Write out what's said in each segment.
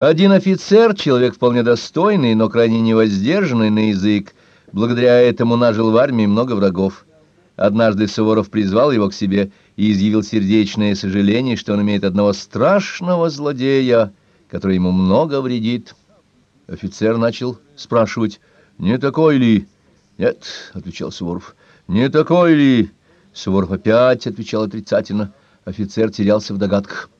Один офицер, человек вполне достойный, но крайне невоздержанный на язык, благодаря этому нажил в армии много врагов. Однажды Суворов призвал его к себе и изъявил сердечное сожаление, что он имеет одного страшного злодея, который ему много вредит. Офицер начал спрашивать, «Не такой ли?» «Нет», — отвечал Суворов, — «не такой ли?» Суворов опять отвечал отрицательно. Офицер терялся в догадках.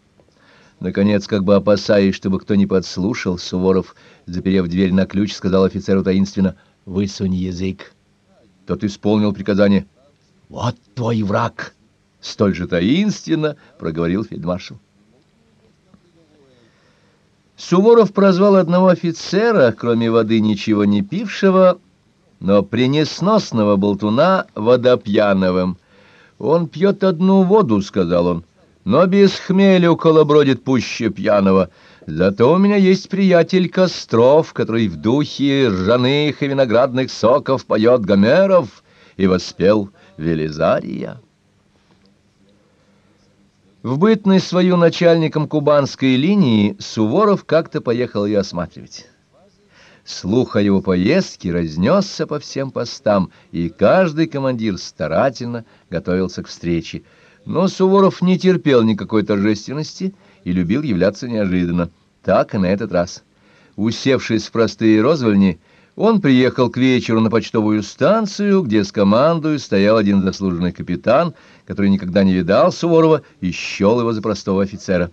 Наконец, как бы опасаясь, чтобы кто не подслушал, Суворов, заперев дверь на ключ, сказал офицеру таинственно «Высунь язык». Тот исполнил приказание «Вот твой враг!» Столь же таинственно проговорил фельдмаршал. Суворов прозвал одного офицера, кроме воды ничего не пившего, но принесносного болтуна водопьяновым. «Он пьет одну воду», — сказал он, — но без хмелю колобродит пуще пьяного. Зато у меня есть приятель Костров, который в духе ржаных и виноградных соков поет Гомеров и воспел Велизария. В бытность свою начальником кубанской линии Суворов как-то поехал ее осматривать. Слух о его поездке разнесся по всем постам, и каждый командир старательно готовился к встрече. Но Суворов не терпел никакой торжественности и любил являться неожиданно. Так и на этот раз. Усевшись в простые розвольни, он приехал к вечеру на почтовую станцию, где с командой стоял один заслуженный капитан, который никогда не видал Суворова и счел его за простого офицера.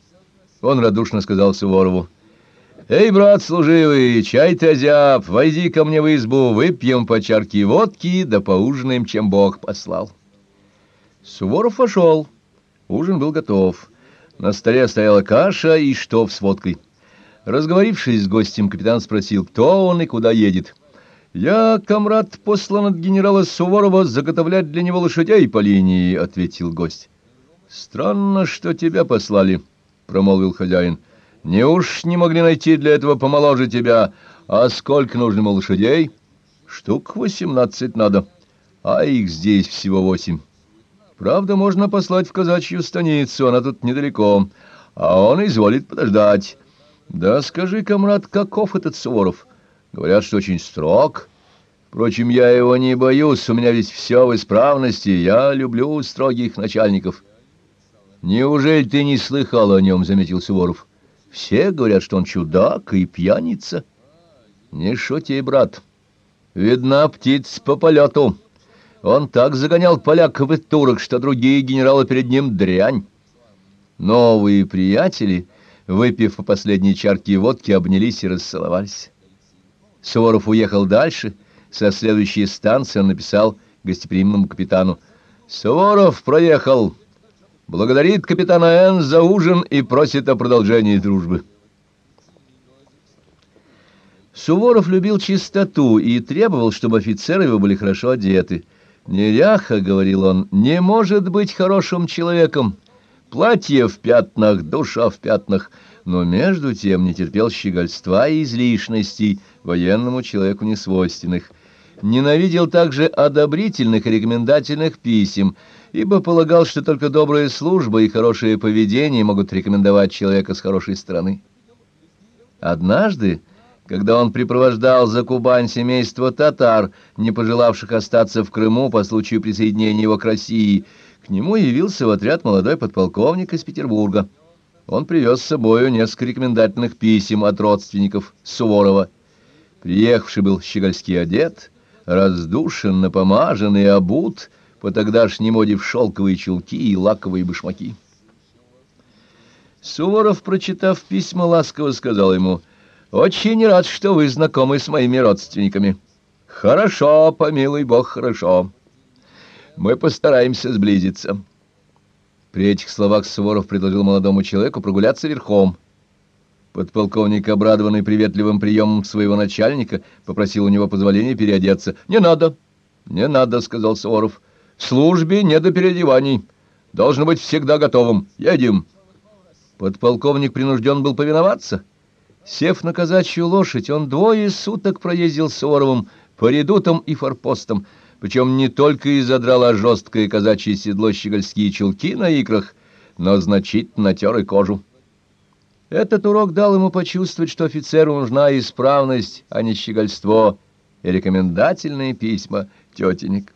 Он радушно сказал Суворову, «Эй, брат служивый, чай ты озяб, войди ко мне в избу, выпьем по чарке водки, да поужинаем, чем Бог послал». Суворов вошел. Ужин был готов. На столе стояла каша и штоф с водкой. Разговорившись с гостем, капитан спросил, кто он и куда едет. «Я, комрад, послан от генерала Суворова заготовлять для него лошадей по линии», — ответил гость. «Странно, что тебя послали», — промолвил хозяин. «Не уж не могли найти для этого помоложе тебя. А сколько нужно лошадей?» «Штук восемнадцать надо, а их здесь всего восемь». Правда, можно послать в казачью станицу, она тут недалеко, а он изволит подождать. Да скажи, комрад, каков этот Суворов? Говорят, что очень строг. Впрочем, я его не боюсь, у меня ведь все в исправности, я люблю строгих начальников. Неужели ты не слыхал о нем, — заметил Суворов. Все говорят, что он чудак и пьяница. Не шути, брат. Видна птиц по полету. Он так загонял поляков и турок, что другие генералы перед ним дрянь. Новые приятели, выпив по последней чарке водки, обнялись и расцеловались. Суворов уехал дальше. Со следующей станции он написал гостеприимному капитану. «Суворов проехал. Благодарит капитана Н. за ужин и просит о продолжении дружбы». Суворов любил чистоту и требовал, чтобы офицеры его были хорошо одеты – «Неряха, — говорил он, — не может быть хорошим человеком. Платье в пятнах, душа в пятнах». Но между тем не терпел щегольства и излишностей, военному человеку несвойственных. Ненавидел также одобрительных и рекомендательных писем, ибо полагал, что только добрая служба и хорошее поведение могут рекомендовать человека с хорошей стороны. Однажды, когда он припровождал за Кубань семейство татар, не пожелавших остаться в Крыму по случаю присоединения его к России, к нему явился в отряд молодой подполковник из Петербурга. Он привез с собою несколько рекомендательных писем от родственников Суворова. Приехавший был щегольский одет, раздушен, напомажен и обут по тогдашней моде в шелковые чулки и лаковые башмаки. Суворов, прочитав письма, ласково сказал ему — очень рад, что вы знакомы с моими родственниками. Хорошо, помилуй бог, хорошо. Мы постараемся сблизиться. При этих словах Суворов предложил молодому человеку прогуляться верхом. Подполковник, обрадованный приветливым приемом своего начальника, попросил у него позволения переодеться. «Не надо, не надо», — сказал Суворов. «Службе не до переодеваний. Должно быть всегда готовым. Едем». Подполковник принужден был повиноваться. Сев на казачью лошадь, он двое суток проездил с Суворовым по редутам и форпостам, причем не только изодрала жесткое казачье седло щегольские чулки на икрах, но значительно натер и кожу. Этот урок дал ему почувствовать, что офицеру нужна исправность, а не щегольство и рекомендательные письма тетенек.